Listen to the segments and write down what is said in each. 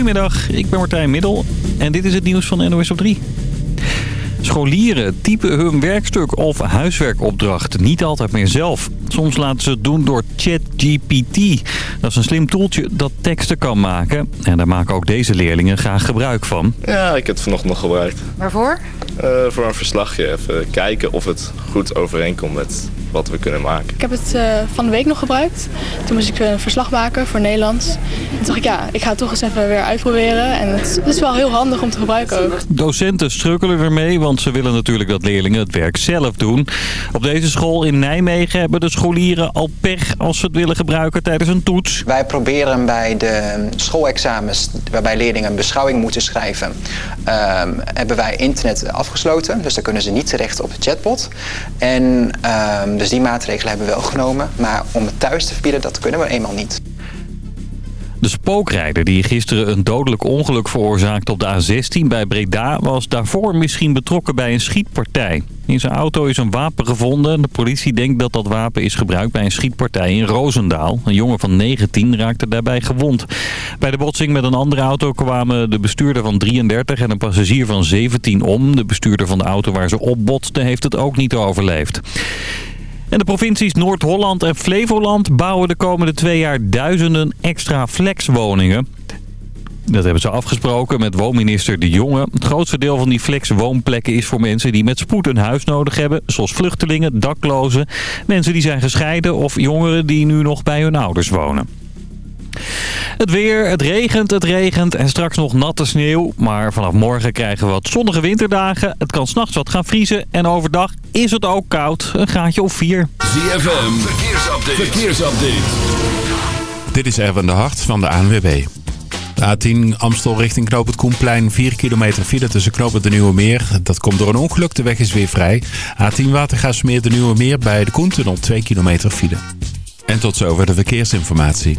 Goedemiddag, ik ben Martijn Middel en dit is het nieuws van NOS op 3. Scholieren typen hun werkstuk of huiswerkopdracht niet altijd meer zelf. Soms laten ze het doen door ChatGPT. Dat is een slim toeltje dat teksten kan maken. En daar maken ook deze leerlingen graag gebruik van. Ja, ik heb het vanochtend nog gebruikt. Waarvoor? Uh, voor een verslagje. Even kijken of het goed overeenkomt met wat we kunnen maken. Ik heb het uh, van de week nog gebruikt. Toen moest ik een verslag maken voor Nederlands. En toen dacht ik, ja, ik ga het toch eens even weer uitproberen. En het is wel heel handig om te gebruiken ook. Docenten strukkelen ermee, want ze willen natuurlijk dat leerlingen het werk zelf doen. Op deze school in Nijmegen hebben de scholieren al pech als ze het willen gebruiken tijdens een toets. Wij proberen bij de schoolexamens, waarbij leerlingen een beschouwing moeten schrijven, uh, hebben wij internet afgesloten. Dus dan kunnen ze niet terecht op de chatbot. En uh, dus die maatregelen hebben we wel genomen. Maar om het thuis te verbieden, dat kunnen we eenmaal niet. De spookrijder die gisteren een dodelijk ongeluk veroorzaakte op de A16 bij Breda... was daarvoor misschien betrokken bij een schietpartij. In zijn auto is een wapen gevonden. De politie denkt dat dat wapen is gebruikt bij een schietpartij in Roosendaal. Een jongen van 19 raakte daarbij gewond. Bij de botsing met een andere auto kwamen de bestuurder van 33 en een passagier van 17 om. De bestuurder van de auto waar ze op botsten heeft het ook niet overleefd. En de provincies Noord-Holland en Flevoland bouwen de komende twee jaar duizenden extra flexwoningen. Dat hebben ze afgesproken met woonminister De Jonge. Het grootste deel van die flexwoonplekken is voor mensen die met spoed een huis nodig hebben. Zoals vluchtelingen, daklozen, mensen die zijn gescheiden of jongeren die nu nog bij hun ouders wonen. Het weer, het regent, het regent en straks nog natte sneeuw. Maar vanaf morgen krijgen we wat zonnige winterdagen. Het kan s'nachts wat gaan vriezen en overdag is het ook koud. Een graadje of 4. ZFM, verkeersupdate. verkeersupdate. Dit is Erwin de Hart van de ANWB. De A10 Amstel richting Knoop het Koenplein. 4 kilometer file tussen Knoop het de Nieuwe Meer. Dat komt door een ongeluk. De weg is weer vrij. A10 Watergaasmeer de Nieuwe Meer bij de Koentunnel 2 kilometer file. En tot zover de verkeersinformatie.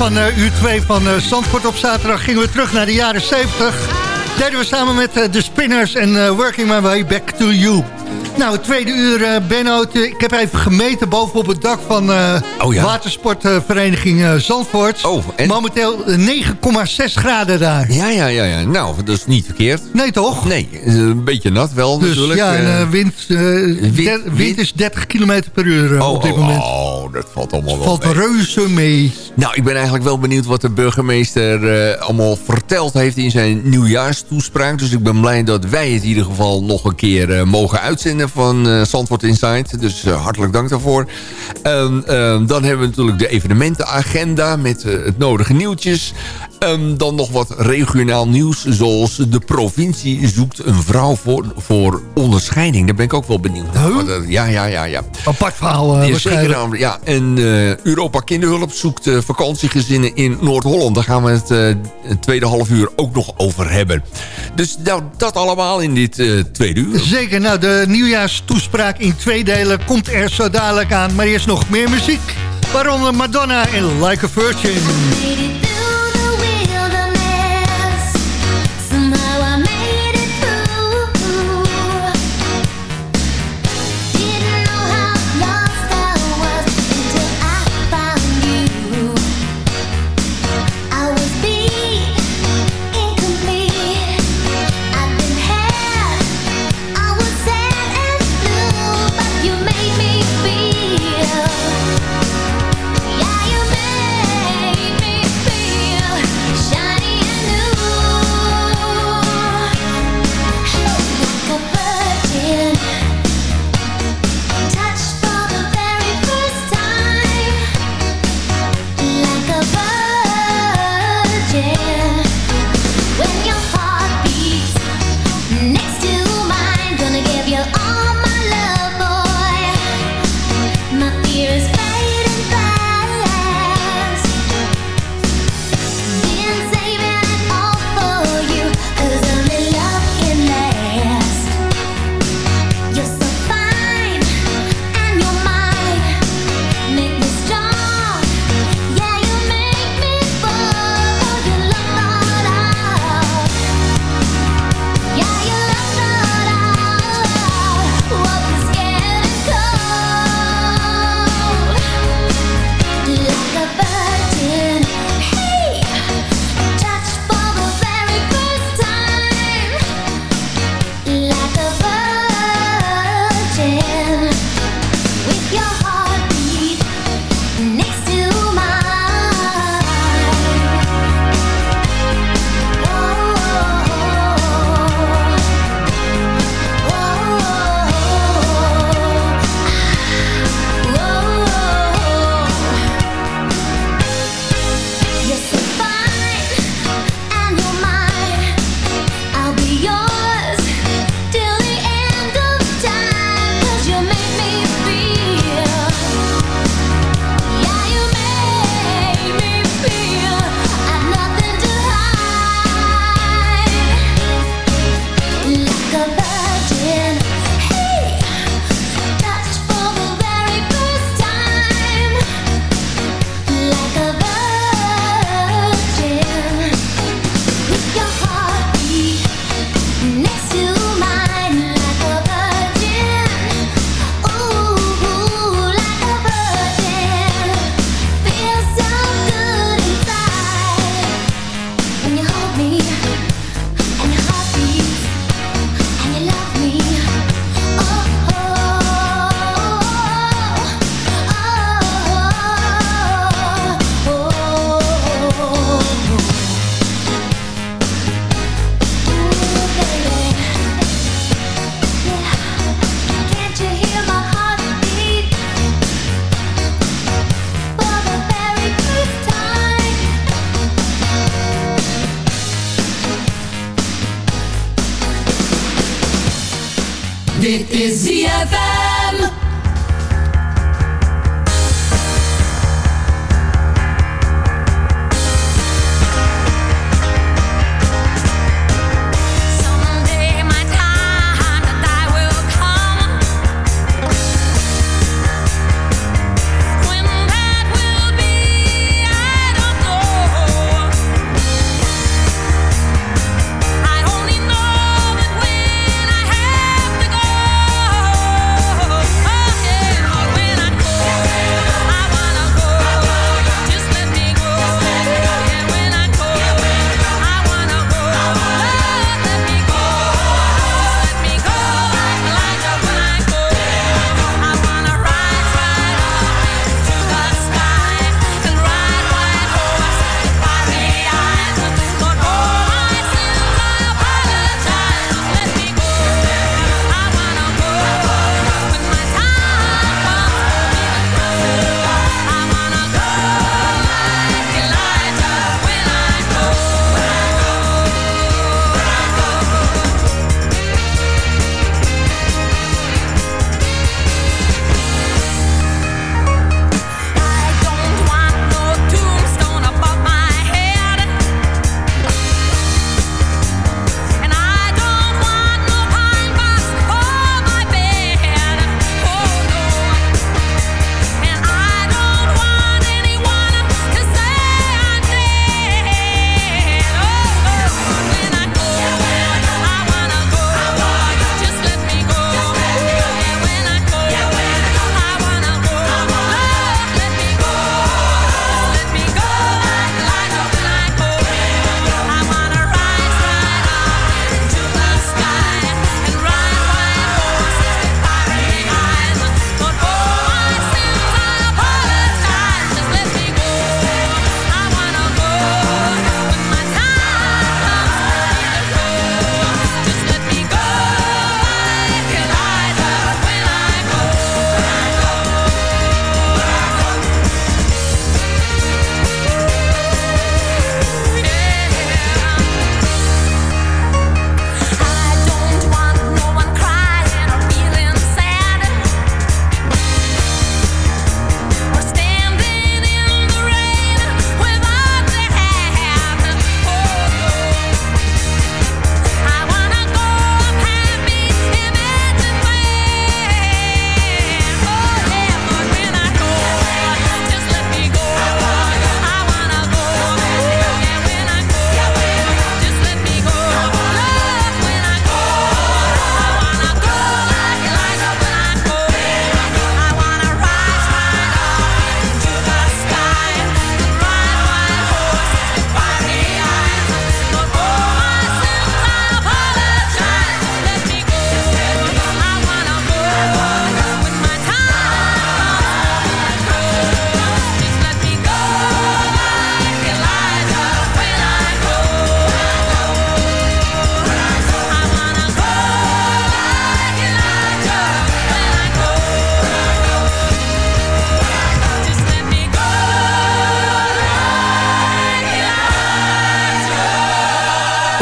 Van uh, uur 2 van uh, Zandvoort op zaterdag gingen we terug naar de jaren 70. Deden we samen met uh, de Spinners en Working My Way Back to You. Nou, het tweede uur, Benno. Ik heb even gemeten bovenop het dak van oh, ja? watersportvereniging Zandvoort. Oh, en? Momenteel 9,6 graden daar. Ja, ja, ja, ja. Nou, dat is niet verkeerd. Nee, toch? Nee, een beetje nat wel dus, natuurlijk. Ja, en wind, wind, wind, is 30 km per uur oh, op dit moment. Oh, dat valt allemaal wel valt mee. reuze mee. Nou, ik ben eigenlijk wel benieuwd wat de burgemeester allemaal verteld heeft in zijn nieuwjaarstoespraak. Dus ik ben blij dat wij het in ieder geval nog een keer mogen uitzenden van uh, Zandvoort Insight. Dus uh, hartelijk dank daarvoor. Um, um, dan hebben we natuurlijk de evenementenagenda met uh, het nodige nieuwtjes. Um, dan nog wat regionaal nieuws. Zoals de provincie zoekt een vrouw voor, voor onderscheiding. Daar ben ik ook wel benieuwd naar. Huh? Ja, ja, ja. ja. Apart verhaal ja, zeker, ja, En Europa Kinderhulp zoekt vakantiegezinnen in Noord-Holland. Daar gaan we het, het tweede half uur ook nog over hebben. Dus nou, dat allemaal in dit tweede uur. Zeker. Nou, de nieuwjaarstoespraak in twee delen komt er zo dadelijk aan. Maar eerst nog meer muziek. Waaronder Madonna in Like a Virgin. Dit is ZFM.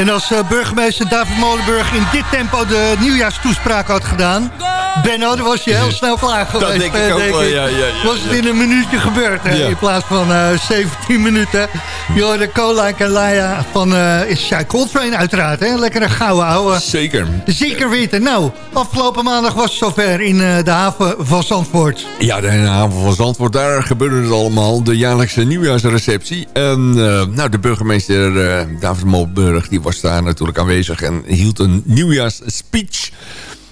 En als eh, burgemeester David Molenburg in dit tempo de nieuwjaarstoespraak had gedaan... Benno, dan was je heel snel klaar geweest. denk ik eh, ook wel, ja, ja, ja. Was het in een minuutje gebeurd, hè, in plaats van eh 17 minuten. Je hoorde Cola Kalaya van uh, is Shy Coltrane uiteraard, hè? Lekkere gouden ouwe. Zeker. Zeker weten. Nou, afgelopen maandag was het zover in de haven van Zandvoort. Ja, de haven van Zandvoort, daar gebeurde het allemaal. De jaarlijkse nieuwjaarsreceptie. En nou, de burgemeester David Molburg, die was daar natuurlijk aanwezig... en hield een nieuwjaarsspeech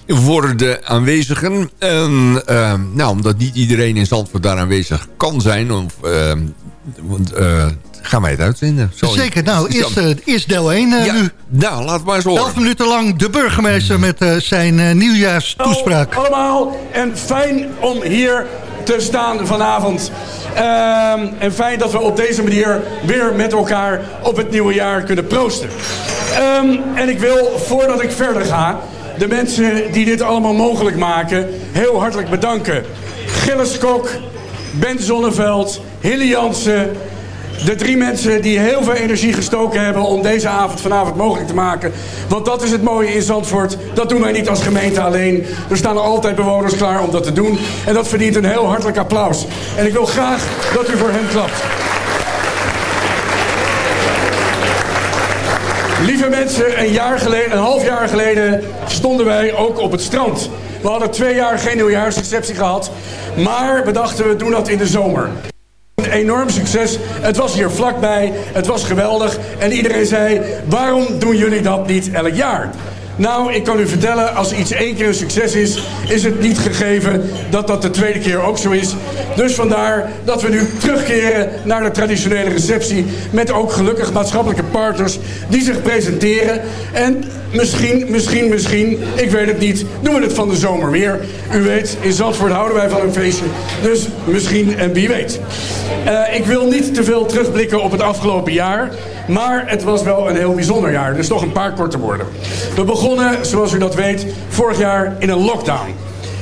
voor de aanwezigen. En eh, nou, omdat niet iedereen in Zandvoort daar aanwezig kan zijn... Of, eh, want, eh, gaan wij het uitzenden. Zo- Zeker. Nou, Is eerst, eh, eerst deel 1 eh, Ja, nu. nou, laat maar eens horen. Elf minuten lang de burgemeester met zijn nieuwjaarstoespraak. Hallo allemaal en fijn om hier te staan vanavond. Ehm, en fijn dat we op deze manier weer met elkaar op het nieuwe jaar kunnen proosten. Ehm, en ik wil, voordat ik verder ga, de mensen die dit allemaal mogelijk maken, heel hartelijk bedanken. Gilles Kok, Ben Zonneveld, Hilly Jansen, de drie mensen die heel veel energie gestoken hebben om deze avond vanavond mogelijk te maken. Want dat is het mooie in Zandvoort. Dat doen wij niet als gemeente alleen. Er staan altijd bewoners klaar om dat te doen. En dat verdient een heel hartelijk applaus. En ik wil graag dat u voor hen klapt. Lieve mensen, een, jaar geleden, een half jaar geleden stonden wij ook op het strand. We hadden twee jaar geen nieuwjaarsreceptie gehad. Maar we dachten, we doen dat in de zomer. Een enorm succes. Het was hier vlakbij. Het was geweldig. En iedereen zei, waarom doen jullie dat niet elk jaar? Nou, ik kan u vertellen, als iets één keer een succes is... is het niet gegeven dat dat de tweede keer ook zo is. Dus vandaar dat we nu terugkeren naar de traditionele receptie... met ook gelukkig maatschappelijke partners die zich presenteren. En misschien, misschien, misschien, ik weet het niet... doen we het van de zomer weer. U weet, in Zandvoort houden wij van een feestje. Dus misschien en wie weet. Eh, ik wil niet te veel terugblikken op het afgelopen jaar... Maar het was wel een heel bijzonder jaar. Dus nog een paar korte woorden. We begonnen, zoals u dat weet, vorig jaar in een lockdown.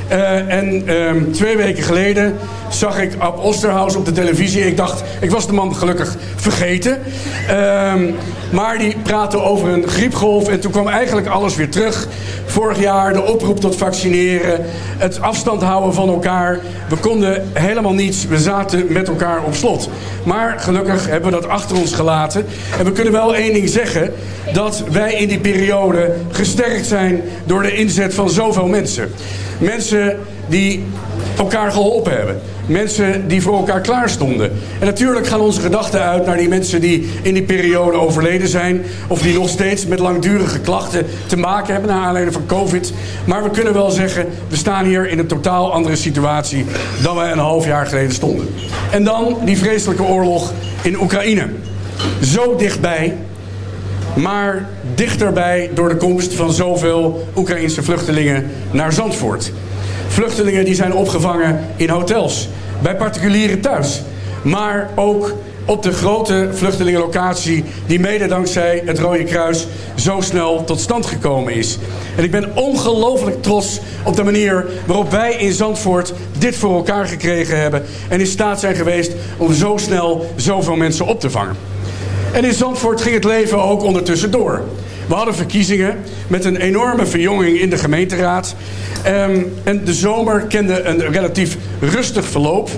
Eh, en ehm, twee weken geleden zag ik Ab Osterhaus op de televisie. Ik dacht, ik was de man gelukkig vergeten. Ehm, maar die praatte over een griepgolf. En toen kwam eigenlijk alles weer terug. Vorig jaar de oproep tot vaccineren. Het afstand houden van elkaar. We konden helemaal niets. We zaten met elkaar op slot. Maar gelukkig hebben we dat achter ons gelaten. En we kunnen wel één ding zeggen. Dat wij in die periode gesterkt zijn door de inzet van zoveel mensen. Mensen die elkaar geholpen hebben. Mensen die voor elkaar klaar stonden. En natuurlijk gaan onze gedachten uit naar die mensen die in die periode overleden zijn. Of die nog steeds met langdurige klachten te maken hebben naar aanleiding van COVID. Maar we kunnen wel zeggen, we staan hier in een totaal andere situatie dan wij een half jaar geleden stonden. En dan die vreselijke oorlog in Oekraïne. Zo dichtbij, maar dichterbij door de komst van zoveel Oekraïnse vluchtelingen naar Zandvoort. Vluchtelingen die zijn opgevangen in hotels, bij particulieren thuis. Maar ook op de grote vluchtelingenlocatie die mede dankzij het Rode Kruis zo snel tot stand gekomen is. En ik ben ongelooflijk trots op de manier waarop wij in Zandvoort dit voor elkaar gekregen hebben en in staat zijn geweest om zo snel zoveel mensen op te vangen. En in Zandvoort ging het leven ook ondertussen door. We hadden verkiezingen met een enorme verjonging in de gemeenteraad. Ehm, en de zomer kende een relatief rustig verloop.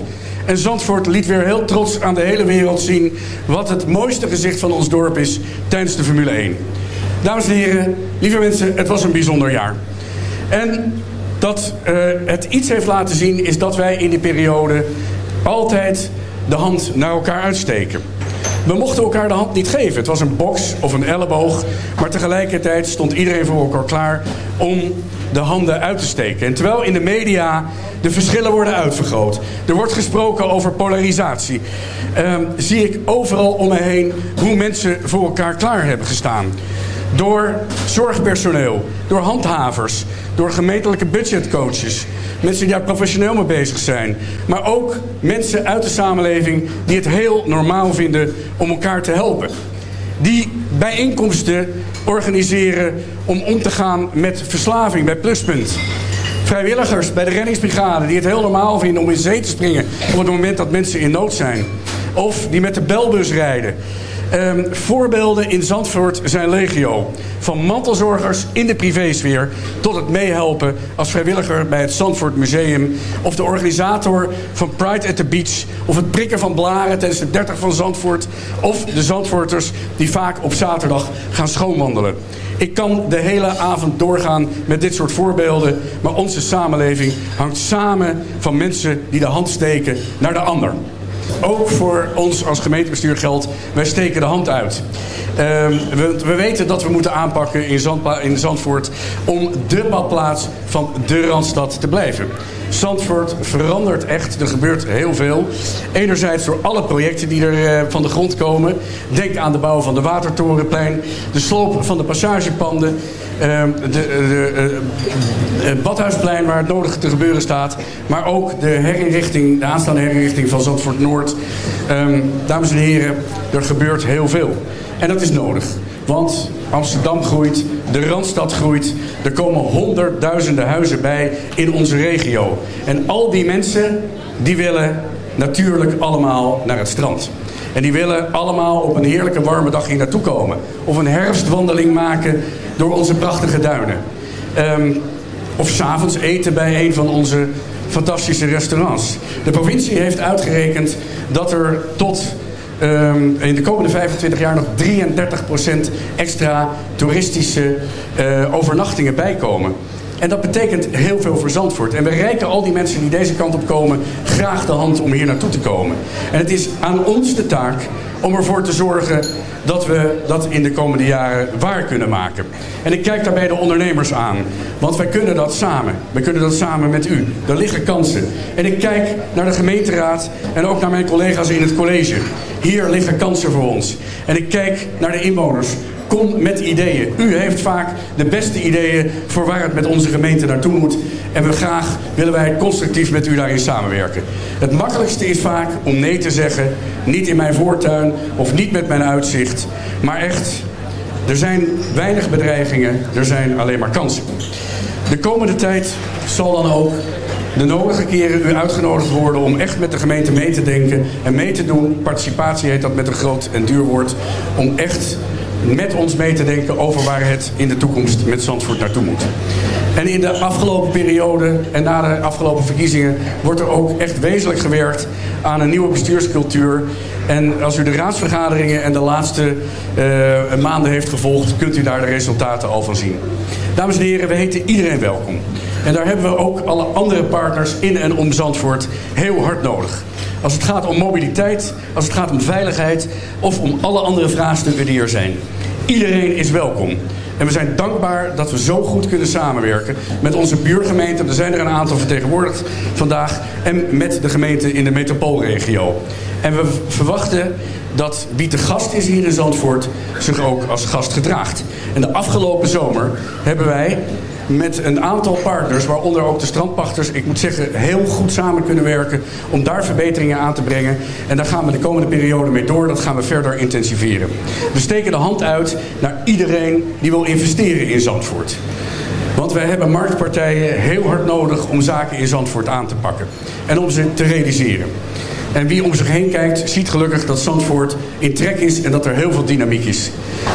En Zandvoort liet weer heel trots aan de hele wereld zien... wat het mooiste gezicht van ons dorp is tijdens de Formule 1. Dames en heren, lieve mensen, het was een bijzonder jaar. En dat eh, het iets heeft laten zien is dat wij in die periode... altijd de hand naar elkaar uitsteken. We mochten elkaar de hand niet geven. Het was een box of een elleboog. Maar tegelijkertijd stond iedereen voor elkaar klaar om de handen uit te steken. En terwijl in de media de verschillen worden uitvergroot. Er wordt gesproken over polarisatie. ehm, zie ik overal om me heen hoe mensen voor elkaar klaar hebben gestaan. Door zorgpersoneel, door handhavers, door gemeentelijke budgetcoaches. Mensen die daar professioneel mee bezig zijn. Maar ook mensen uit de samenleving die het heel normaal vinden om elkaar te helpen. Die bijeenkomsten organiseren om om te gaan met verslaving bij Pluspunt. Vrijwilligers bij de reddingsbrigade die het heel normaal vinden om in zee te springen op het moment dat mensen in nood zijn. Of die met de belbus rijden. Ehm, voorbeelden in Zandvoort zijn legio. Van mantelzorgers in de privésfeer tot het meehelpen als vrijwilliger bij het Zandvoort Museum. Of de organisator van Pride at the Beach. Of het prikken van blaren tijdens de 30 van Zandvoort. Of de Zandvoorters die vaak op zaterdag gaan schoonwandelen. Ik kan de hele avond doorgaan met dit soort voorbeelden. Maar onze samenleving hangt samen van mensen die de hand steken naar de ander. Ook voor ons als gemeentebestuur geldt, wij steken de hand uit. Ehm, we, we weten dat we moeten aanpakken in, in Zandvoort om de badplaats van de Randstad te blijven. Zandvoort verandert echt, er gebeurt heel veel. Enerzijds door alle projecten die er eh, van de grond komen. Denk aan de bouw van de Watertorenplein, de sloop van de passagepanden, de, de, eh, het Badhuisplein waar het nodig te gebeuren staat. Maar ook de herinrichting, de aanstaande herinrichting van Zandvoort Noord. Ehm, dames en heren, er gebeurt heel veel. En dat is nodig. Want Amsterdam groeit, de Randstad groeit. Er komen honderdduizenden huizen bij in onze regio. En al die mensen die willen natuurlijk allemaal naar het strand. En die willen allemaal op een heerlijke warme dag hier naartoe komen. Of een herfstwandeling maken door onze prachtige duinen. Ehm, of s'avonds eten bij een van onze fantastische restaurants. De provincie heeft uitgerekend dat er tot ehm, in de komende 25 jaar nog 33% extra toeristische eh, overnachtingen bijkomen. En dat betekent heel veel voor Zandvoort. En we reiken al die mensen die deze kant op komen graag de hand om hier naartoe te komen. En het is aan ons de taak om ervoor te zorgen dat we dat in de komende jaren waar kunnen maken. En ik kijk daarbij de ondernemers aan. Want wij kunnen dat samen. We kunnen dat samen met u. Er liggen kansen. En ik kijk naar de gemeenteraad en ook naar mijn collega's in het college. Hier liggen kansen voor ons. En ik kijk naar de inwoners. Kom met ideeën. U heeft vaak de beste ideeën voor waar het met onze gemeente naartoe moet. En we graag willen wij constructief met u daarin samenwerken. Het makkelijkste is vaak om nee te zeggen. Niet in mijn voortuin of niet met mijn uitzicht. Maar echt, er zijn weinig bedreigingen. Er zijn alleen maar kansen. De komende tijd zal dan ook de nodige keren u uitgenodigd worden om echt met de gemeente mee te denken en mee te doen. Participatie heet dat met een groot en duur woord. Om echt met ons mee te denken over waar het in de toekomst met Zandvoort naartoe moet. En in de afgelopen periode en na de afgelopen verkiezingen wordt er ook echt wezenlijk gewerkt aan een nieuwe bestuurscultuur. En als u de raadsvergaderingen en de laatste eh, maanden heeft gevolgd, kunt u daar de resultaten al van zien. Dames en heren, we heten iedereen welkom. En daar hebben we ook alle andere partners in en om Zandvoort heel hard nodig. Als het gaat om mobiliteit, als het gaat om veiligheid of om alle andere vraagstukken die er zijn. Iedereen is welkom. En we zijn dankbaar dat we zo goed kunnen samenwerken met onze buurgemeenten. Er zijn er een aantal vertegenwoordigd vandaag. En met de gemeenten in de metropoolregio. En we verwachten dat wie te gast is hier in Zandvoort zich ook als gast gedraagt. En de afgelopen zomer hebben wij met een aantal partners, waaronder ook de strandpachters, ik moet zeggen, heel goed samen kunnen werken om daar verbeteringen aan te brengen. En daar gaan we de komende periode mee door. Dat gaan we verder intensiveren. We steken de hand uit naar iedereen die wil investeren in Zandvoort. Want wij hebben marktpartijen heel hard nodig om zaken in Zandvoort aan te pakken. En om ze te realiseren. En wie om zich heen kijkt, ziet gelukkig dat Zandvoort in trek is en dat er heel veel dynamiek is.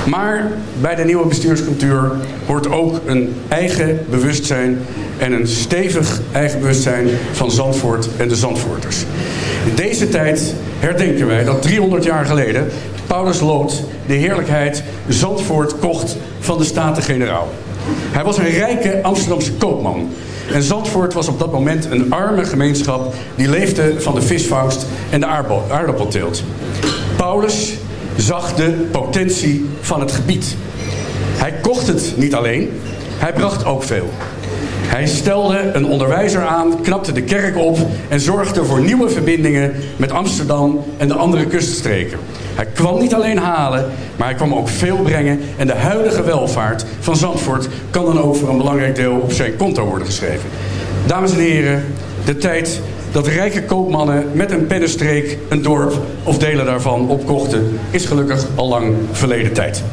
Maar bij de nieuwe bestuurscultuur hoort ook een eigen bewustzijn en een stevig eigen bewustzijn van Zandvoort en de Zandvoorters. In deze tijd herdenken wij dat 300 jaar geleden Paulus Lood de heerlijkheid Zandvoort kocht van de Staten-Generaal. Hij was een rijke Amsterdamse koopman. En Zandvoort was op dat moment een arme gemeenschap die leefde van de visvangst en de aardappelteelt. Paulus zag de potentie van het gebied. Hij kocht het niet alleen, hij bracht ook veel. Hij stelde een onderwijzer aan, knapte de kerk op en zorgde voor nieuwe verbindingen met Amsterdam en de andere kuststreken. Hij kwam niet alleen halen, maar hij kwam ook veel brengen. En de huidige welvaart van Zandvoort kan dan voor een belangrijk deel op zijn konto worden geschreven. Dames en heren, de tijd dat rijke koopmannen met een pennenstreek een dorp of delen daarvan opkochten, is gelukkig al lang verleden tijd.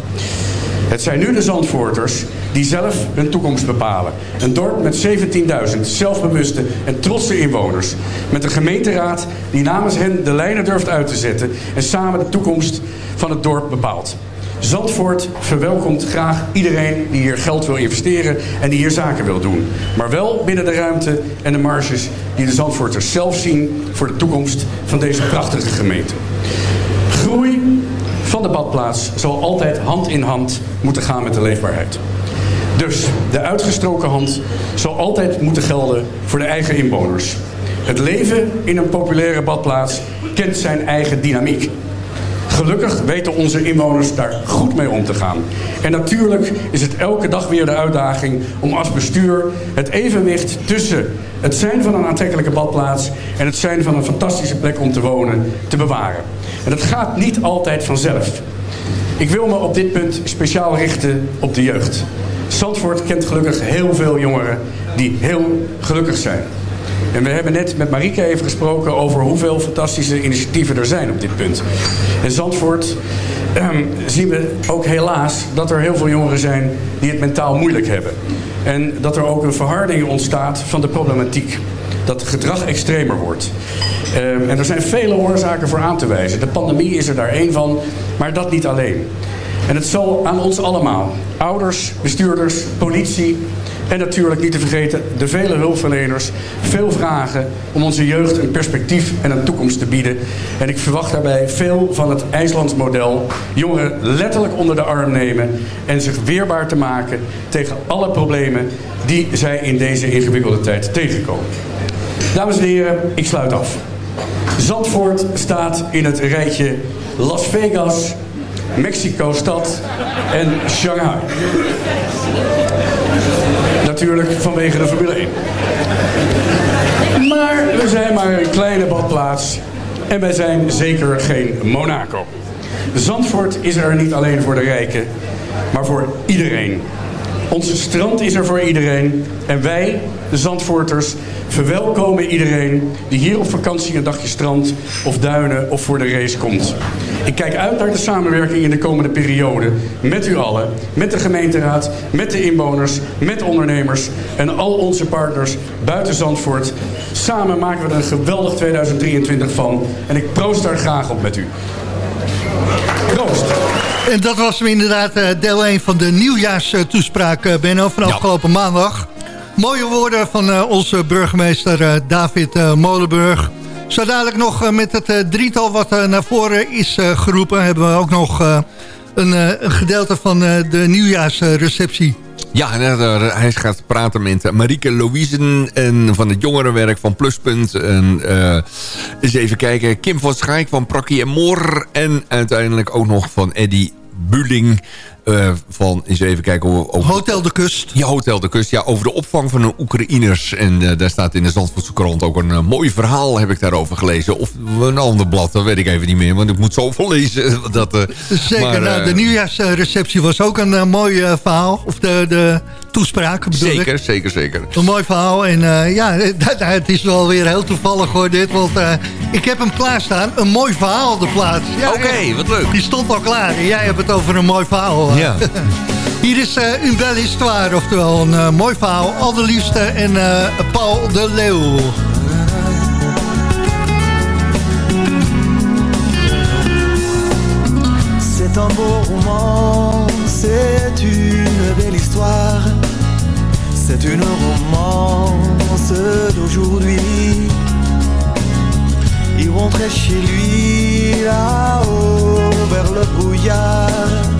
Het zijn nu de Zandvoorters die zelf hun toekomst bepalen. Een dorp met 17.000 zelfbewuste en trotse inwoners. Met een gemeenteraad die namens hen de lijnen durft uit te zetten en samen de toekomst van het dorp bepaalt. Zandvoort verwelkomt graag iedereen die hier geld wil investeren en die hier zaken wil doen. Maar wel binnen de ruimte en de marges die de Zandvoorters zelf zien voor de toekomst van deze prachtige gemeente. De badplaats zal altijd hand in hand moeten gaan met de leefbaarheid. Dus de uitgestroken hand zal altijd moeten gelden voor de eigen inwoners. Het leven in een populaire badplaats kent zijn eigen dynamiek. Gelukkig weten onze inwoners daar goed mee om te gaan. En natuurlijk is het elke dag weer de uitdaging om als bestuur het evenwicht tussen het zijn van een aantrekkelijke badplaats en het zijn van een fantastische plek om te wonen te bewaren. En dat gaat niet altijd vanzelf. Ik wil me op dit punt speciaal richten op de jeugd. Zandvoort kent gelukkig heel veel jongeren die heel gelukkig zijn. En we hebben net met Marike even gesproken over hoeveel fantastische initiatieven er zijn op dit punt. In Zandvoort ehm, zien we ook helaas dat er heel veel jongeren zijn die het mentaal moeilijk hebben. En dat er ook een verharding ontstaat van de problematiek. dat het gedrag extremer wordt. Ehm, en er zijn vele oorzaken voor aan te wijzen. De pandemie is er daar één van, maar dat niet alleen. En het zal aan ons allemaal, ouders, bestuurders, politie en natuurlijk niet te vergeten de vele hulpverleners, veel vragen om onze jeugd een perspectief en een toekomst te bieden. En ik verwacht daarbij veel van het IJslands model. Jongeren letterlijk onder de arm nemen en zich weerbaar te maken tegen alle problemen die zij in deze ingewikkelde tijd tegenkomen. Dames en heren, ik sluit af. Zandvoort staat in het rijtje Las Vegas, Mexico-stad en Shanghai. Natuurlijk vanwege de Formule 1. Maar we zijn maar een kleine badplaats en wij zijn zeker geen Monaco. Zandvoort is er niet alleen voor de rijken, maar voor iedereen. Onze strand is er voor iedereen. En wij, de Zandvoorters, verwelkomen iedereen die hier op vakantie een dagje strand of duinen of voor de race komt. Ik kijk uit naar de samenwerking in de komende periode met u allen, met de gemeenteraad, met de inwoners, met ondernemers en al onze partners buiten Zandvoort. Samen maken we er een geweldig 2023 van en ik proost daar graag op met u. Proost! En dat was inderdaad eh, deel 1 van de nieuwjaarstoespraak, eh, Benno, van afgelopen maandag. Mooie woorden van eh, onze burgemeester David Molenburg. Zo dadelijk nog eh, met het eh, drietal wat eh, naar voren is geroepen... hebben we ook nog een, een gedeelte van de nieuwjaarsreceptie. Ja, hij gaat praten met Marieke Louisen en van het jongerenwerk van Pluspunt. En eens even kijken, Kim van Schaik van Prakkie en Moor. En uiteindelijk ook nog van Eddy Buling eh, van, eens even kijken... Over, over- Hotel de Kust. Ja, Hotel de Kust. Ja, over de opvang van de Oekraïners. En eh, daar staat in de Zandvoortse krant ook een eh, mooi verhaal, heb ik daarover gelezen. Of een ander blad, dat weet ik even niet meer. Want ik moet zoveel lezen. Dat, Zeker, maar, nou, de nieuwjaarsreceptie was ook een mooi verhaal. Of de, de toespraak bedoel ik. Zeker, zeker, zeker. Een mooi verhaal. En ja, het is wel weer heel toevallig hoor dit. Want ik heb hem klaarstaan. Een mooi verhaal de plaats. Ja, Oké, wat leuk. Die stond al klaar. En jij hebt het over een mooi verhaal. eh. Ja. Hier is uh, une belle histoire. Oftewel een eh, mooi verhaal. Allerliefste en eh, Paul de Leeuw. C'est un beau roman, c'est une belle histoire, c'est une romance d'aujourd'hui. Il rentrait chez lui là-haut vers le brouillard.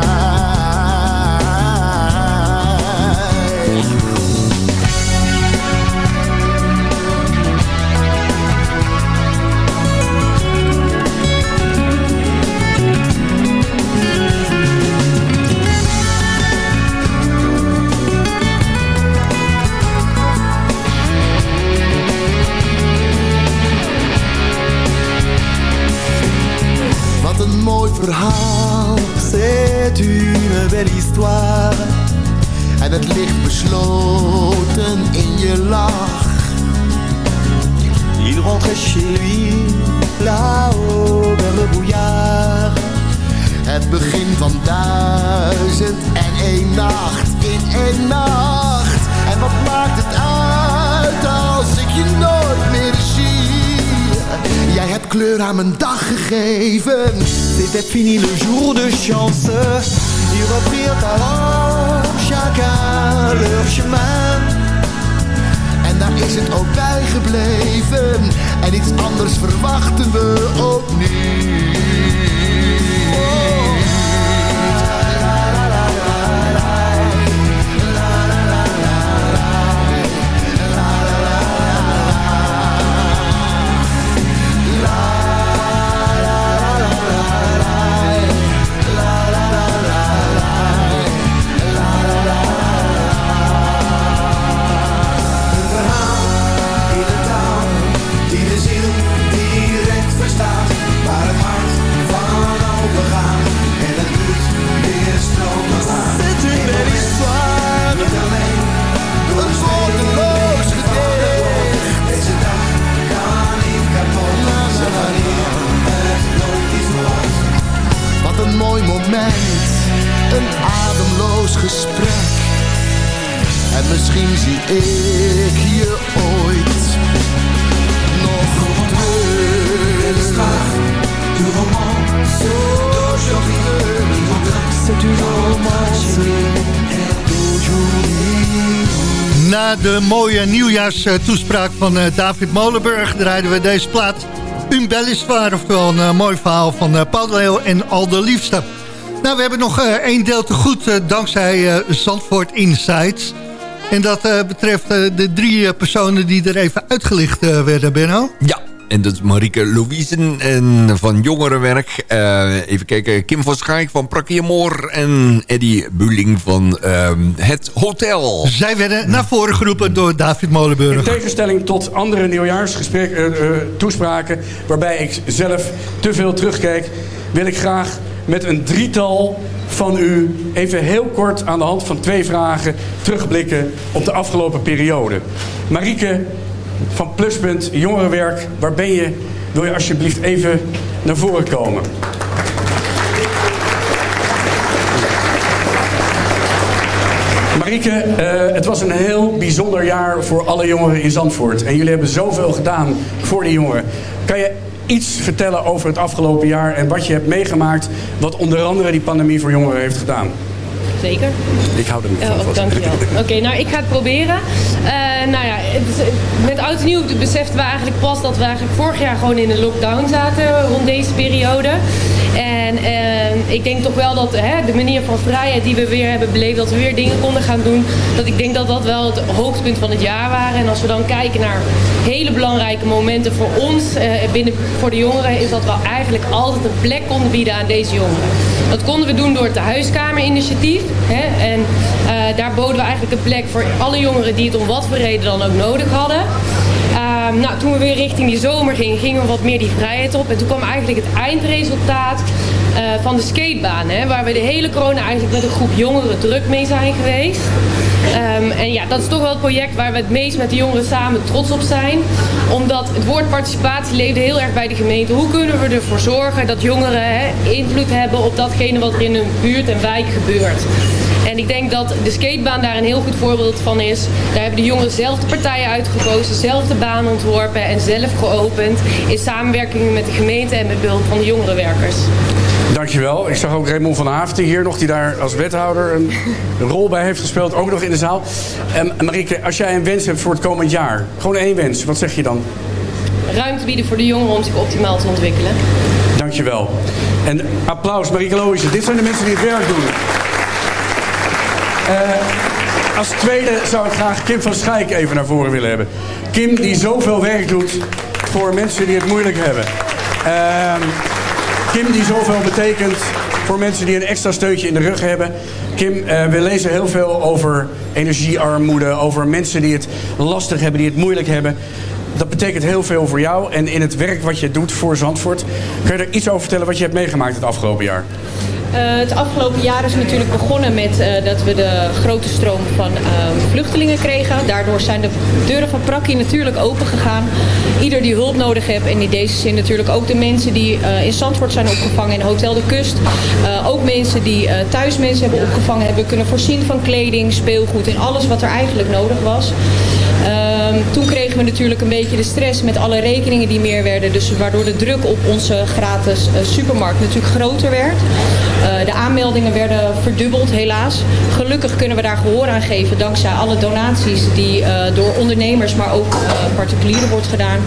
Fini le jour de chance. Ik je ooit nog terug. Du romance d'aujourd'hui. C'est une romance d'aujourd'hui. Na de mooie nieuwjaarstoespraak van eh, David Molenburg draaiden we deze plaat Un bel histoire, oftewel een eh, mooi verhaal van eh, Paul de Leeuw en Al de Liefste. Nou, we hebben nog één deel te goed dankzij Zandvoort Insights. En dat eh, betreft eh, de drie eh, personen die er even uitgelicht werden, Benno. Ja, en dat is Marieke Louisen en van Jongerenwerk. Eh, even kijken, Kim van Schaik van Prakkemoor en Eddie Buling van ehm, Het Hotel. Zij werden naar voren geroepen door David In Molenburg. tegenstelling tot andere nieuwjaarsgesprek, eh, eh, toespraken... waarbij ik zelf te veel terugkijk... wil ik graag met een drietal van u... even heel kort aan de hand van twee vragen... terugblikken op de afgelopen periode. Marieke van Pluspunt Jongerenwerk, waar ben je? Wil je alsjeblieft even naar voren komen? Marieke, eh, het was een heel bijzonder jaar voor alle jongeren in Zandvoort. En jullie hebben zoveel gedaan voor die jongeren. Kan je iets vertellen over het afgelopen jaar en wat je hebt meegemaakt... wat onder andere die pandemie voor jongeren heeft gedaan? Zeker. Ik hou er niet van oh, dankjewel. Oké, nou ik ga het proberen. Eh, nou ja, het met oud en nieuw beseften we eigenlijk pas dat we eigenlijk vorig jaar gewoon in een lockdown zaten rond deze periode. En eh, ik denk toch wel dat hè, de manier van vrijheid die we weer hebben beleefd, dat we weer dingen konden gaan doen, dat ik denk dat dat wel het hoogtepunt van het jaar waren. En als we dan kijken naar hele belangrijke momenten voor ons, eh, binnen, voor de jongeren, is dat we eigenlijk altijd een plek konden bieden aan deze jongeren. Dat konden we doen door het huiskamerinitiatief. Hè? En eh, daar boden we eigenlijk een plek voor alle jongeren die het om wat voor reden dan ook nodig hadden. Ehm, nou, toen we weer richting die zomer gingen, gingen we wat meer die vrijheid op. En toen kwam eigenlijk het eindresultaat eh, van de skatebaan. Hè, waar we de hele corona eigenlijk met een groep jongeren druk mee zijn geweest. Ehm, en ja, dat is toch wel het project waar we het meest met de jongeren samen trots op zijn. Omdat het woord participatie leefde heel erg bij de gemeente. Hoe kunnen we ervoor zorgen dat jongeren hè, invloed hebben op datgene wat er in hun buurt en wijk gebeurt. En ik denk dat de skatebaan daar een heel goed voorbeeld van is. Daar hebben de jongeren zelf de partijen uitgekozen, zelf de baan ontworpen en zelf geopend. In samenwerking met de gemeente en met behulp van de jongerenwerkers. Dankjewel. Ik zag ook Raymond van Haften hier nog, die daar als wethouder een, rol bij heeft gespeeld. Ook nog in de zaal. En Marieke, als jij een wens hebt voor het komend jaar, gewoon één wens, wat zeg je dan? Ruimte bieden voor de jongeren om zich optimaal te ontwikkelen. Dankjewel. En applaus, Marieke Loïse. Dit zijn de mensen die het werk doen. Eh, als tweede zou ik graag Kim van Schijk even naar voren willen hebben. Kim die zoveel werk doet voor mensen die het moeilijk hebben. Ehm, Kim die zoveel betekent voor mensen die een extra steuntje in de rug hebben. Kim, eh, we lezen heel veel over energiearmoede, over mensen die het lastig hebben, die het moeilijk hebben. Dat betekent heel veel voor jou en in het werk wat je doet voor Zandvoort. Kun je er iets over vertellen wat je hebt meegemaakt het afgelopen jaar? Eh, het afgelopen jaar is natuurlijk begonnen met eh, dat we de grote stroom van ehm, vluchtelingen kregen. Daardoor zijn de deuren van Prakkie natuurlijk open gegaan. Ieder die hulp nodig heeft en in deze zin natuurlijk ook de mensen die eh, in Zandvoort zijn opgevangen in Hotel de Kust. Ook mensen die thuis mensen hebben opgevangen hebben kunnen voorzien van kleding, speelgoed en alles wat er eigenlijk nodig was. Ehm, toen kregen we natuurlijk een beetje de stress met alle rekeningen die meer werden. Dus waardoor de druk op onze gratis eh, supermarkt natuurlijk groter werd. Eh, de aanmeldingen werden verdubbeld helaas. Gelukkig kunnen we daar gehoor aan geven dankzij alle donaties die eh, door ondernemers maar ook particulieren wordt gedaan.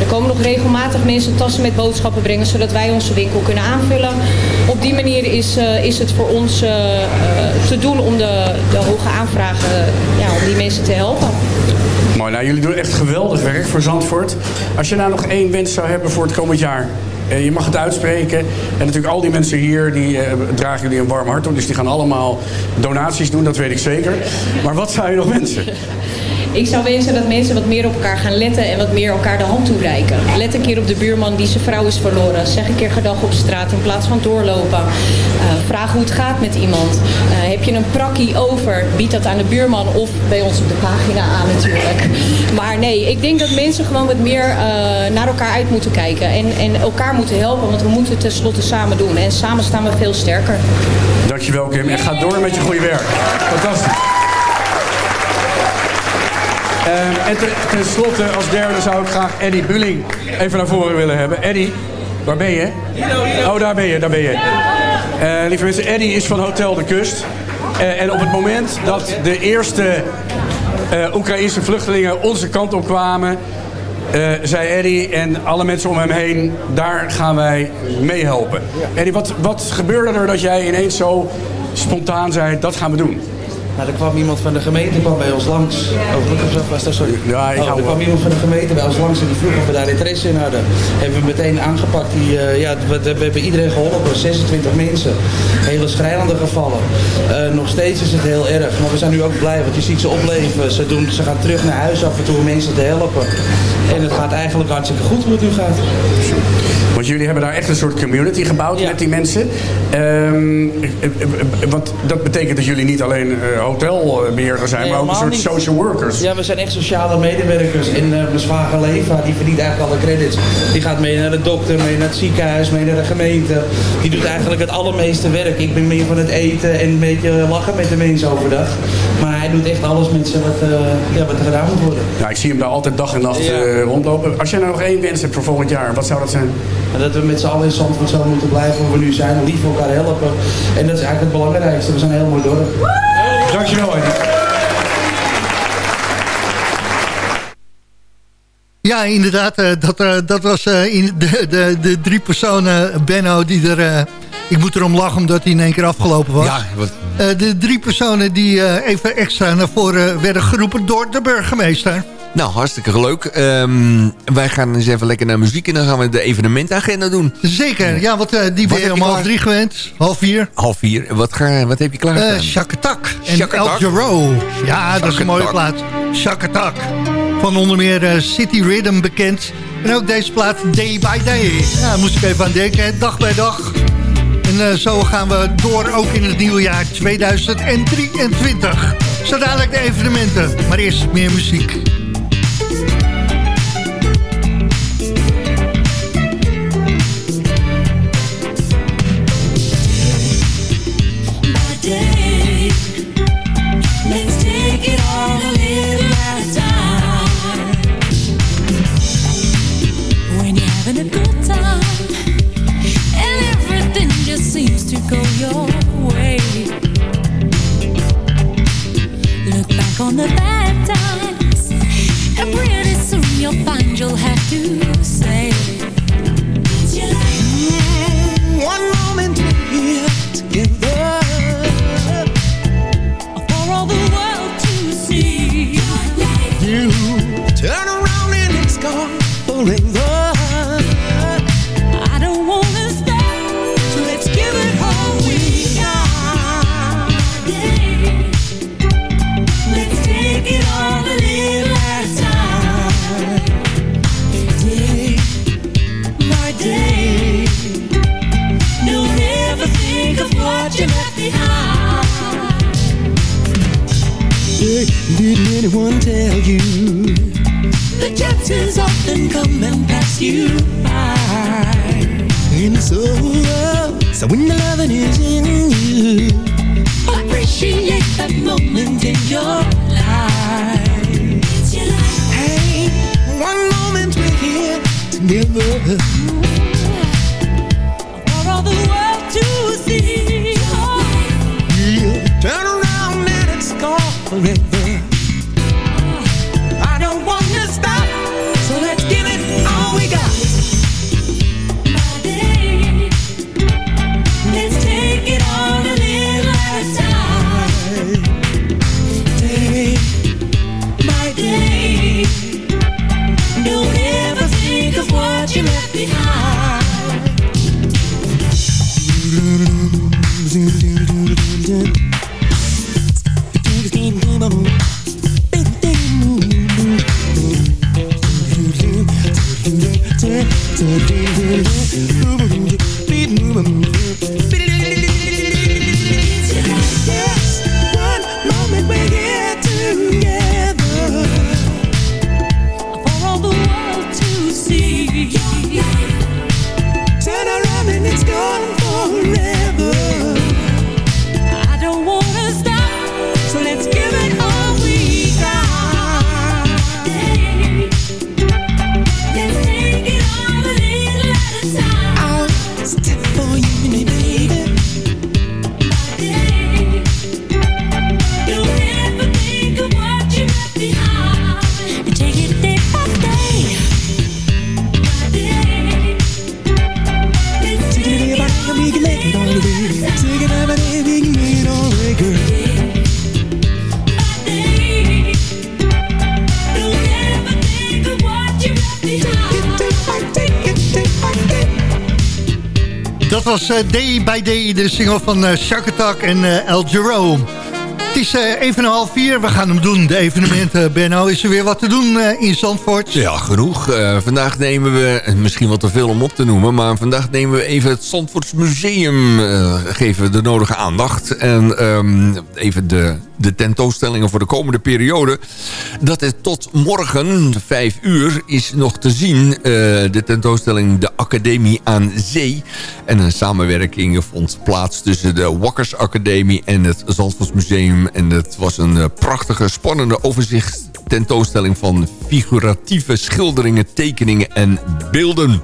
Er komen nog regelmatig mensen tassen met boodschappen brengen zodat wij onze winkel kunnen aanvullen. Op die manier is, is het voor ons te doen om de, de hoge aanvragen, ja, om die mensen te helpen. Nou jullie doen echt geweldig werk voor Zandvoort. Als je nou nog één wens zou hebben voor het komend jaar. eh, je mag het uitspreken. En natuurlijk al die mensen hier, die eh, dragen jullie een warm hart toe. Dus die gaan allemaal donaties doen, dat weet ik zeker. Maar wat zou je nog wensen? Ik zou wensen dat mensen wat meer op elkaar gaan letten en wat meer elkaar de hand toereiken. Let een keer op de buurman die zijn vrouw is verloren. Zeg een keer gedag op straat in plaats van doorlopen. Eh, vraag hoe het gaat met iemand. Eh, heb je een prakkie over? Bied dat aan de buurman of bij ons op de pagina aan natuurlijk. Maar nee, ik denk dat mensen gewoon wat meer eh, naar elkaar uit moeten kijken. En, en elkaar moeten helpen, want we moeten het tenslotte samen doen. En samen staan we veel sterker. Dankjewel Kim en ga door met je goede werk. Fantastisch. Ehm, en ten, ten slotte als derde zou ik graag Eddie Bulling even naar voren willen hebben. Eddie, waar ben je? Oh, daar ben je, daar ben je. Eh, lieve mensen, Eddie is van Hotel de Kust. Eh, en op het moment dat de eerste eh Oekraïnse vluchtelingen onze kant op kwamen... eh, zei Eddie en alle mensen om hem heen, daar gaan wij meehelpen. Eddie, wat, wat gebeurde er dat jij ineens zo spontaan zei, dat gaan we doen? Nou, er kwam iemand van de gemeente kwam bij ons langs. Oh, was dat, sorry. Ja, ik oh, er kwam iemand van de gemeente bij ons langs en die vroeg of we daar interesse in hadden. Hebben we meteen aangepakt. Die, eh, ja, we, we hebben iedereen geholpen, 26 mensen. Hele schrijnende gevallen. Eh, nog steeds is het heel erg, maar we zijn nu ook blij, want je ziet ze opleven. Ze, doen, ze gaan terug naar huis af en toe om mensen te helpen. En het gaat eigenlijk hartstikke goed hoe het nu gaat. Want jullie hebben daar echt een soort community gebouwd met die mensen. Ehm, eh, want dat betekent dat jullie niet alleen hotelbeheerder zijn, Nee, maar ook een soort niet. social workers. Ja, we zijn echt sociale medewerkers. En eh, mijn zwager Leva, die verdient eigenlijk alle credits. Die gaat mee naar de dokter, mee naar het ziekenhuis, mee naar de gemeente. Die doet eigenlijk het allermeeste werk. Ik ben meer van het eten en een beetje lachen met de mensen overdag. Maar hij doet echt alles met ze wat, eh, ja, wat er gedaan moet worden. Ja, ik zie hem daar altijd dag en nacht Ja. eh, rondlopen. Als jij nou nog één wens hebt voor volgend jaar, wat zou dat zijn? Dat we met z'n allen in Zandvoort zo moeten blijven waar we nu zijn. Lief elkaar helpen. En dat is eigenlijk het belangrijkste. We zijn een heel mooi dorp. Dankjewel. Ja, inderdaad. eh, dat, eh, dat was eh, de, de, de drie personen, Benno, die er... ik moet erom lachen omdat hij in één keer afgelopen was. Ja, wat, de drie personen die even extra naar voren werden geroepen door de burgemeester. Nou, hartstikke leuk. Ehm, wij gaan eens even lekker naar muziek en dan gaan we de evenementagenda doen. Zeker, ja, want eh, die ben je om half drie gewend. Half vier. Half vier. Wat, ga, wat heb je klaar? Eh Shakatak en Shakatak? El Giro. Ja, dat is een mooie plaat. Shakatak. Van onder meer eh, City Rhythm bekend. En ook deze plaat Day by Day. Ja, daar moest ik even aan denken. Dag bij dag. En zo gaan we door ook in het nieuwe jaar 2023. Zo dadelijk de evenementen. Maar eerst meer muziek. Forever. I don't wanna stop, so let's give it all we got. De single van uh, Shakatak en eh, El Jerome. Het is eh, even half vier, we gaan hem doen. De evenementen, Benno, is er weer wat te doen eh, in Zandvoort? Ja, genoeg. Eh, vandaag nemen we, eh, misschien wat te veel om op te noemen... maar vandaag nemen we even het Zandvoorts Museum... eh, geven we de nodige aandacht. En ehm, even de, de tentoonstellingen voor de komende periode. Dat is tot morgen, vijf uur, is nog te zien... eh, de tentoonstelling De Academie aan Zee. En een samenwerking vond plaats tussen de Wakkers Academie... en het Zandvoorts Museum. En het was een eh, prachtige, spannende overzicht tentoonstelling van figuratieve schilderingen, tekeningen en beelden.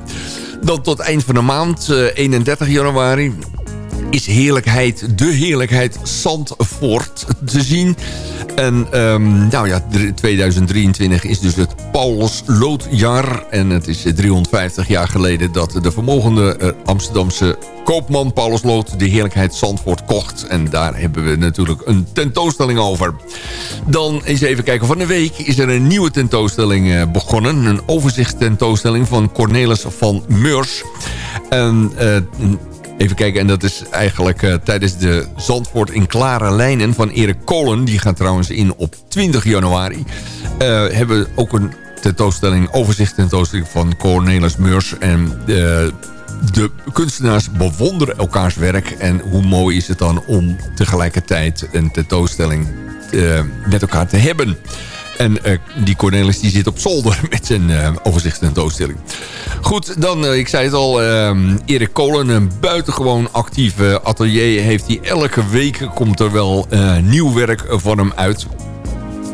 Dan tot eind van de maand, eh, 31 januari is heerlijkheid, de heerlijkheid Zandvoort te zien. En ehm, nou ja, dr- 2023 is dus het Paulus Loodjaar. En het is eh, 350 jaar geleden dat de vermogende eh, Amsterdamse koopman Paulus Lood de heerlijkheid Zandvoort kocht. En daar hebben we natuurlijk een tentoonstelling over. Dan eens even kijken. Van de week is er een nieuwe tentoonstelling eh, begonnen. Een overzichtstentoonstelling van Cornelis van Meurs. En eh, Even kijken, en dat is eigenlijk eh, tijdens de Zandvoort in klare lijnen van Erik Kolen. Die gaat trouwens in op 20 januari. Eh, hebben we ook een tentoonstelling, overzicht tentoonstelling van Cornelis Meurs. En eh, de kunstenaars bewonderen elkaars werk. En hoe mooi is het dan om tegelijkertijd een tentoonstelling met elkaar te hebben. En eh, die Cornelis die zit op zolder met zijn eh overzichtstentoonstelling. Goed, dan, eh, ik zei het al, eh, Erik Kolen, een buitengewoon actieve atelier. Heeft hij elke week, komt er wel nieuw werk van hem uit.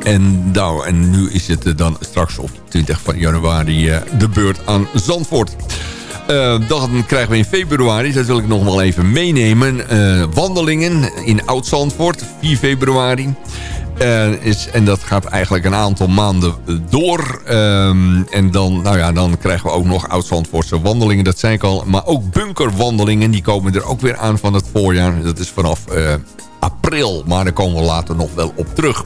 En, nou, en nu is het dan straks op 20 van januari de beurt aan Zandvoort. Eh, dan krijgen we in februari, dat wil ik nog wel even meenemen... wandelingen in Oud-Zandvoort, 4 februari. Eh, is, en dat gaat eigenlijk een aantal maanden eh, door. Ehm, en dan, nou ja, dan krijgen we ook nog Oud-Zandvoortse wandelingen, dat zei ik al. Maar ook bunkerwandelingen, die komen er ook weer aan van het voorjaar. Dat is vanaf eh, april, maar daar komen we later nog wel op terug.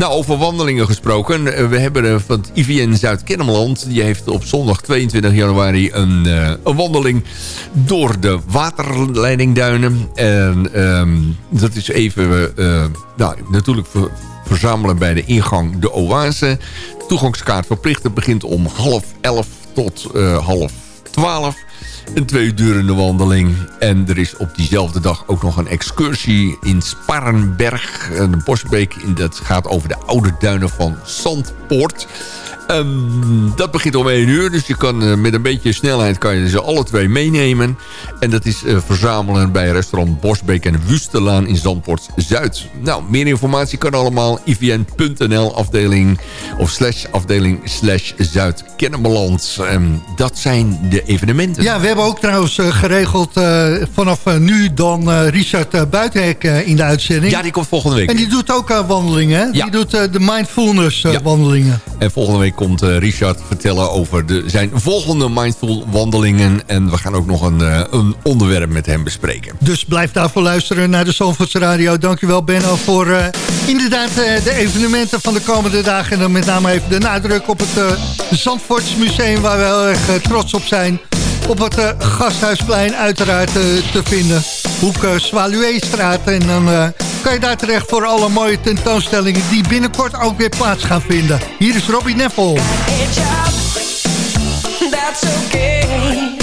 Nou, over wandelingen gesproken. eh, We hebben eh, van het IVN Zuid-Kennemerland... die heeft op zondag 22 januari een, eh, een wandeling... door de waterleidingduinen. En ehm, dat is even... eh, nou, natuurlijk ver- verzamelen bij de ingang de oase. Toegangskaart verplicht. Het begint om half elf tot eh, half 12. Een twee durende wandeling. En er is op diezelfde dag ook nog een excursie in Sparrenberg. Een bosbeek. Dat gaat over de oude duinen van Zandpoort. Ehm, dat begint om 1 uur, dus je kan eh, met een beetje snelheid kan je ze alle twee meenemen. En dat is eh, verzamelen bij restaurant Bosbeek en Wustelaan in Zandpoort Zuid. Nou, meer informatie kan allemaal ivn.nl afdeling of slash afdeling slash Zuid-Kennemerland. Ehm, dat zijn de evenementen. Ja, we hebben ook trouwens eh, geregeld vanaf nu dan Richard Buitenhek in de uitzending. Ja, die komt volgende week. En die doet ook wandelingen, hè? Ja. Die doet de mindfulness eh, wandelingen. En volgende week komt eh, Richard vertellen over de, zijn volgende mindful wandelingen. En we gaan ook nog een, eh, een onderwerp met hem bespreken. Dus blijf daarvoor luisteren naar de Zandvoortse Radio. Dankjewel Benno voor eh, inderdaad de evenementen van de komende dagen. En dan met name even de nadruk op het uh, Museum... waar we heel erg trots op zijn. Op het Gasthuisplein uiteraard te vinden. Hoek uh, Zwaluweestraat. En dan eh, kan je daar terecht voor alle mooie tentoonstellingen... die binnenkort ook weer plaats gaan vinden. Hier is Robbie Neffel. That's okay,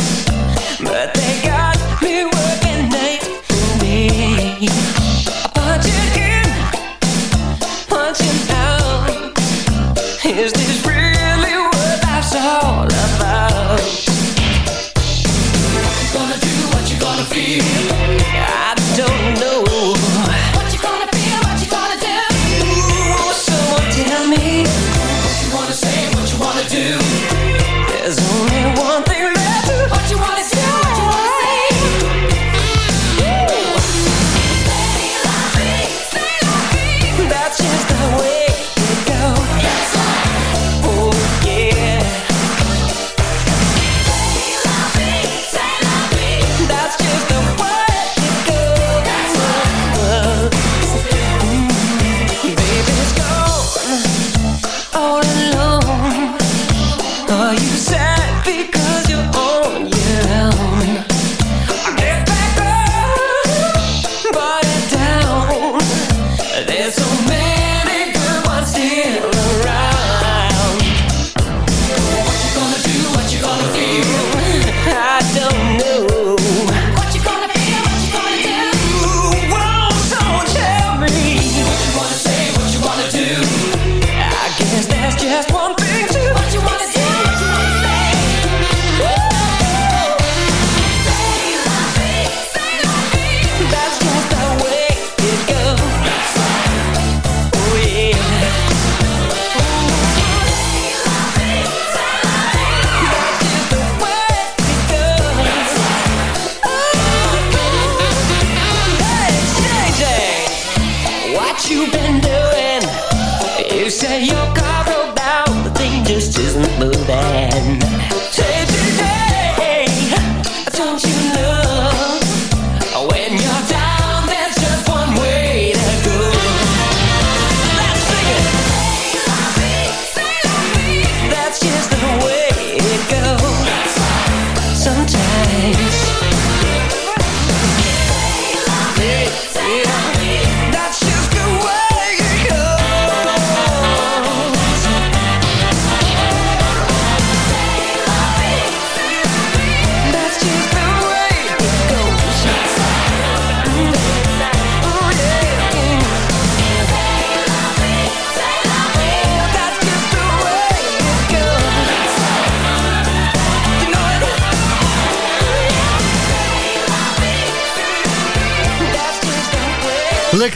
They say your car broke down, but thing just isn't moving.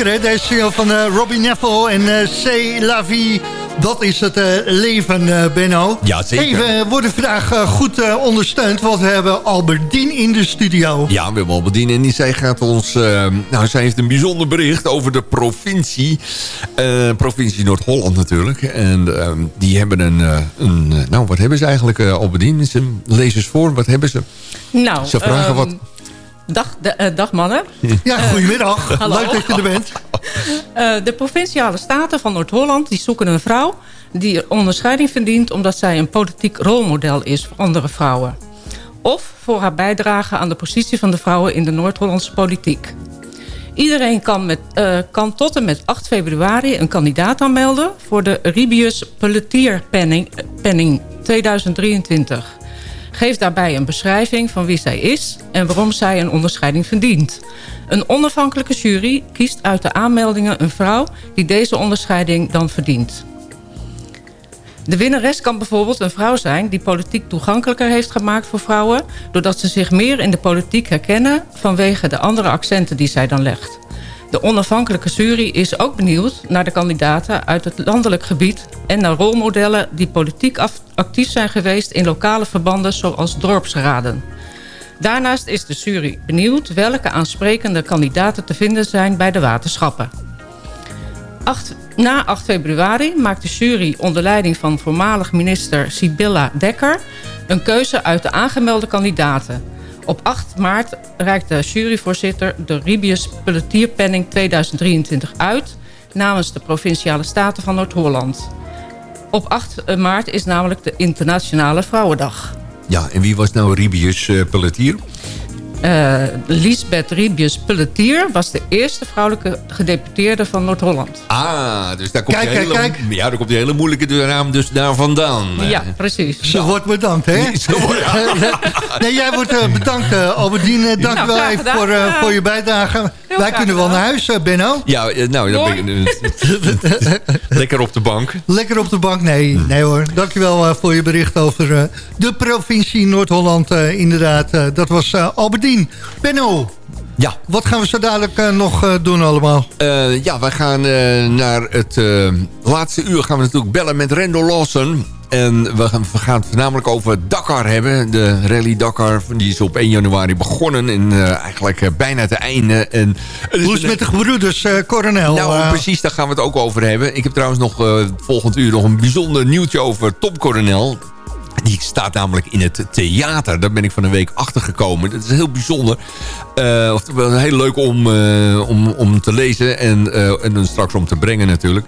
Lekker hè, deze single van eh, Robbie Neville en eh C. La Vie. Dat is het eh, leven, eh, Benno. Ja, zeker. Even eh, worden vandaag goed ondersteund, want we hebben Alberdien in de studio. Ja, we hebben Albedien en die zij gaat ons... nou, zij heeft een bijzonder bericht over de provincie. eh, provincie Noord-Holland natuurlijk. En eh, die hebben een... eh, een nou, wat hebben ze eigenlijk, uh, Albedien? Ze lees eens voor, wat hebben ze? Nou, Ze vragen ehm, wat... Dag, de- eh, dag mannen. Ja, goedemiddag. hallo. Leuk dat je er bent. Eh, de Provinciale Staten van Noord-Holland die zoeken een vrouw... die onderscheiding verdient omdat zij een politiek rolmodel is voor andere vrouwen. Of voor haar bijdrage aan de positie van de vrouwen in de Noord-Hollandse politiek. Iedereen kan, met, eh, kan tot en met 8 februari een kandidaat aanmelden... voor de Ribius Pelletierpenning Penning 2023. Geef daarbij een beschrijving van wie zij is en waarom zij een onderscheiding verdient. Een onafhankelijke jury kiest uit de aanmeldingen een vrouw die deze onderscheiding dan verdient. De winnares kan bijvoorbeeld een vrouw zijn die politiek toegankelijker heeft gemaakt voor vrouwen... doordat ze zich meer in de politiek herkennen vanwege de andere accenten die zij dan legt. De onafhankelijke jury is ook benieuwd naar de kandidaten uit het landelijk gebied... en naar rolmodellen die politiek actief zijn geweest in lokale verbanden zoals dorpsraden. Daarnaast is de jury benieuwd welke aansprekende kandidaten te vinden zijn bij de waterschappen. 8 na 8 februari maakt de jury onder leiding van voormalig minister Sibylla Dekker... een keuze uit de aangemelde kandidaten. Op 8 maart reikt de juryvoorzitter de Ribius Pelletierpenning 2023 uit... namens de Provinciale Staten van Noord-Holland. Op 8 maart is namelijk de Internationale Vrouwendag. Ja, en wie was nou Ribius eh, Pelletier? Eh Lisbeth Ribius Pelletier was de eerste vrouwelijke gedeputeerde van Noord-Holland. Ah, dus daar komt, Kijk, die hele, kijk. Ja, daar komt die hele moeilijke naam dus daar vandaan. Ja, precies. Ze wordt bedankt, hè? nee, jij wordt eh, bedankt, uh, Alberdien. dank Nou, wel even gedaan. voor, eh, voor je bijdrage. Wij kunnen wel naar huis, Benno. Ja, nou, dan ben ik, lekker op de bank. Lekker op de bank? Nee, nee hoor. Dankjewel uh, voor je bericht over uh, de provincie Noord-Holland. Uh, inderdaad, uh, dat was uh, Alberdien. Benno, ja. wat gaan we zo dadelijk uh, nog uh, doen allemaal? Uh, ja, wij gaan naar het laatste uur gaan we natuurlijk bellen met Randall Lawson. En we gaan, we gaan het voornamelijk over Dakar hebben. De Rally Dakar, die is op 1 januari begonnen. En eigenlijk bijna te einde. En, Hoe is het met de gebroeders, Coronel? Nou, precies, daar gaan we het ook over hebben. Ik heb trouwens nog volgend uur nog een bijzonder nieuwtje over Top Coronel. Die staat namelijk in het theater. Daar ben ik van een week achter gekomen. Dat is heel bijzonder. Uh, heel leuk om, uh, om, om te lezen en, uh, en straks om te brengen natuurlijk.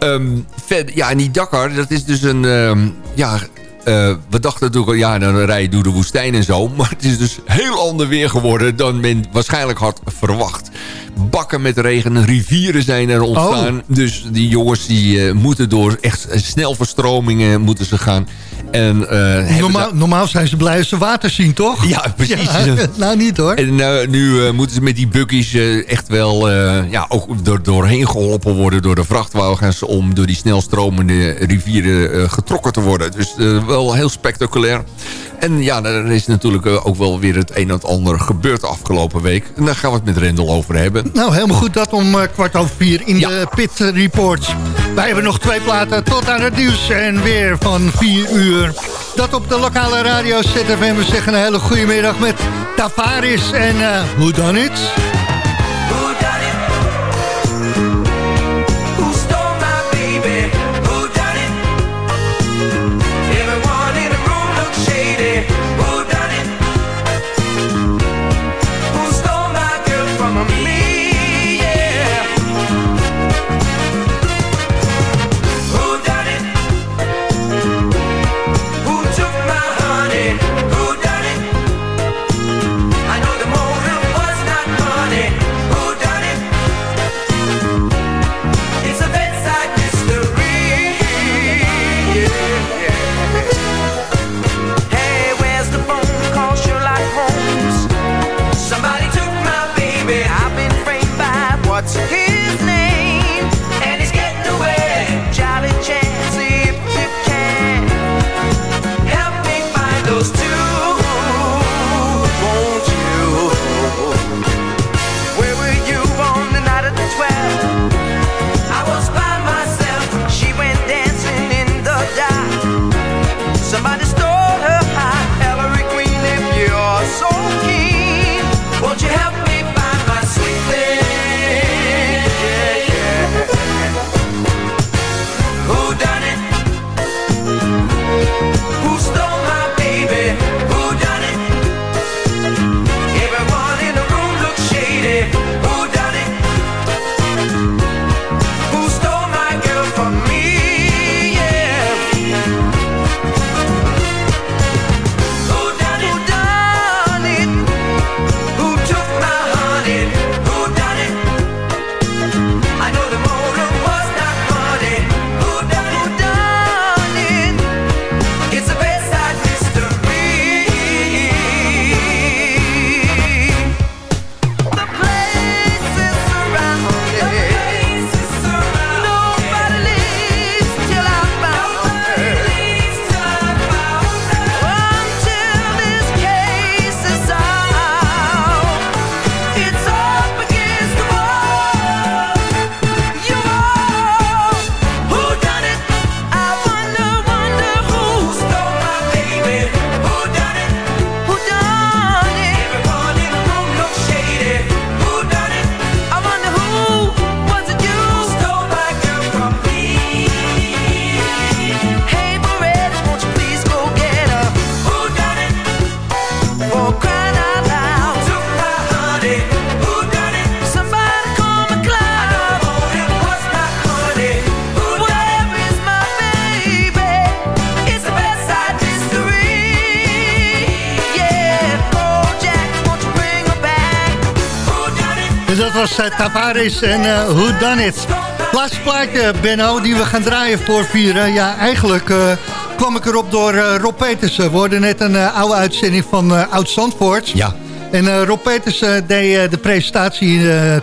Um, ja, en die Dakar, dat is dus een... Um, ja, uh, we dachten natuurlijk al, ja, dan rij je door de woestijn en zo. Maar het is dus heel ander weer geworden dan men waarschijnlijk had verwacht. Bakken met regen, rivieren zijn er ontstaan. Oh. Dus die jongens die uh, moeten door echt snelverstromingen moeten ze gaan. En, uh, normaal, normaal zijn ze blij als ze water zien, toch? Ja, precies. Ja, nou, niet hoor. En uh, nu uh, moeten ze met die buggies echt wel ja, ook door, doorheen geholpen worden... door de vrachtwagens om door die snelstromende rivieren getrokken te worden. Dus wel heel spectaculair. En ja, er is natuurlijk ook wel weer het een en het ander gebeurd de afgelopen week. En daar gaan we het met Rendel over hebben. Nou, helemaal goed. Dat om kwart over vier in ja. de Pit Reports. Wij hebben nog twee platen tot aan het nieuws en weer van vier uur. Dat op de lokale radio ZFM. We zeggen een hele goede middag met Tavares en uh, Who Done It? Dat was uh, Tavares en uh, Who Done It. Laatste plaatje, Benno, die we gaan draaien voor vieren. Ja, eigenlijk uh, kwam ik erop door Rob Petersen. We hoorden net een oude uitzending van uh, Oud Zandvoort. Ja. En Rob Petersen deed de presentatie,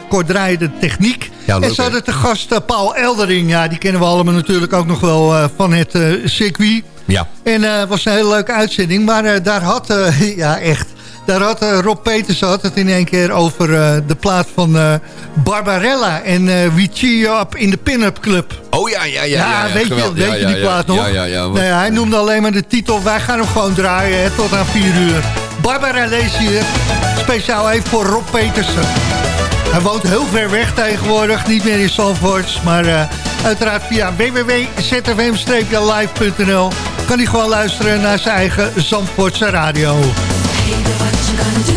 kort draaien de techniek. Ja, leuk, en ze hadden te gast Paul Eldering. Ja, die kennen we allemaal natuurlijk ook nog wel van het circuit. Ja. En het was een hele leuke uitzending. Maar daar had, ja echt, daar had uh, Rob Peters had het in één keer over uh, de plaat van uh, Barbarella. En uh, We Cheer You Up in de Pin-Up Club. Oh ja, ja, ja. Ja, ja, weet, je, geweld. weet ja, je ja, die ja, plaat nog? Ja, ja, hij noemde alleen maar de titel. Wij gaan hem gewoon draaien hè, tot aan 4 uur. Barbarella is hier. Speciaal even voor Rob Petersen. Hij woont heel ver weg tegenwoordig, niet meer in Zandvoort. Maar uh, uiteraard via www.zfm-live.nl kan hij gewoon luisteren naar zijn eigen Zandvoortse radio. gonna do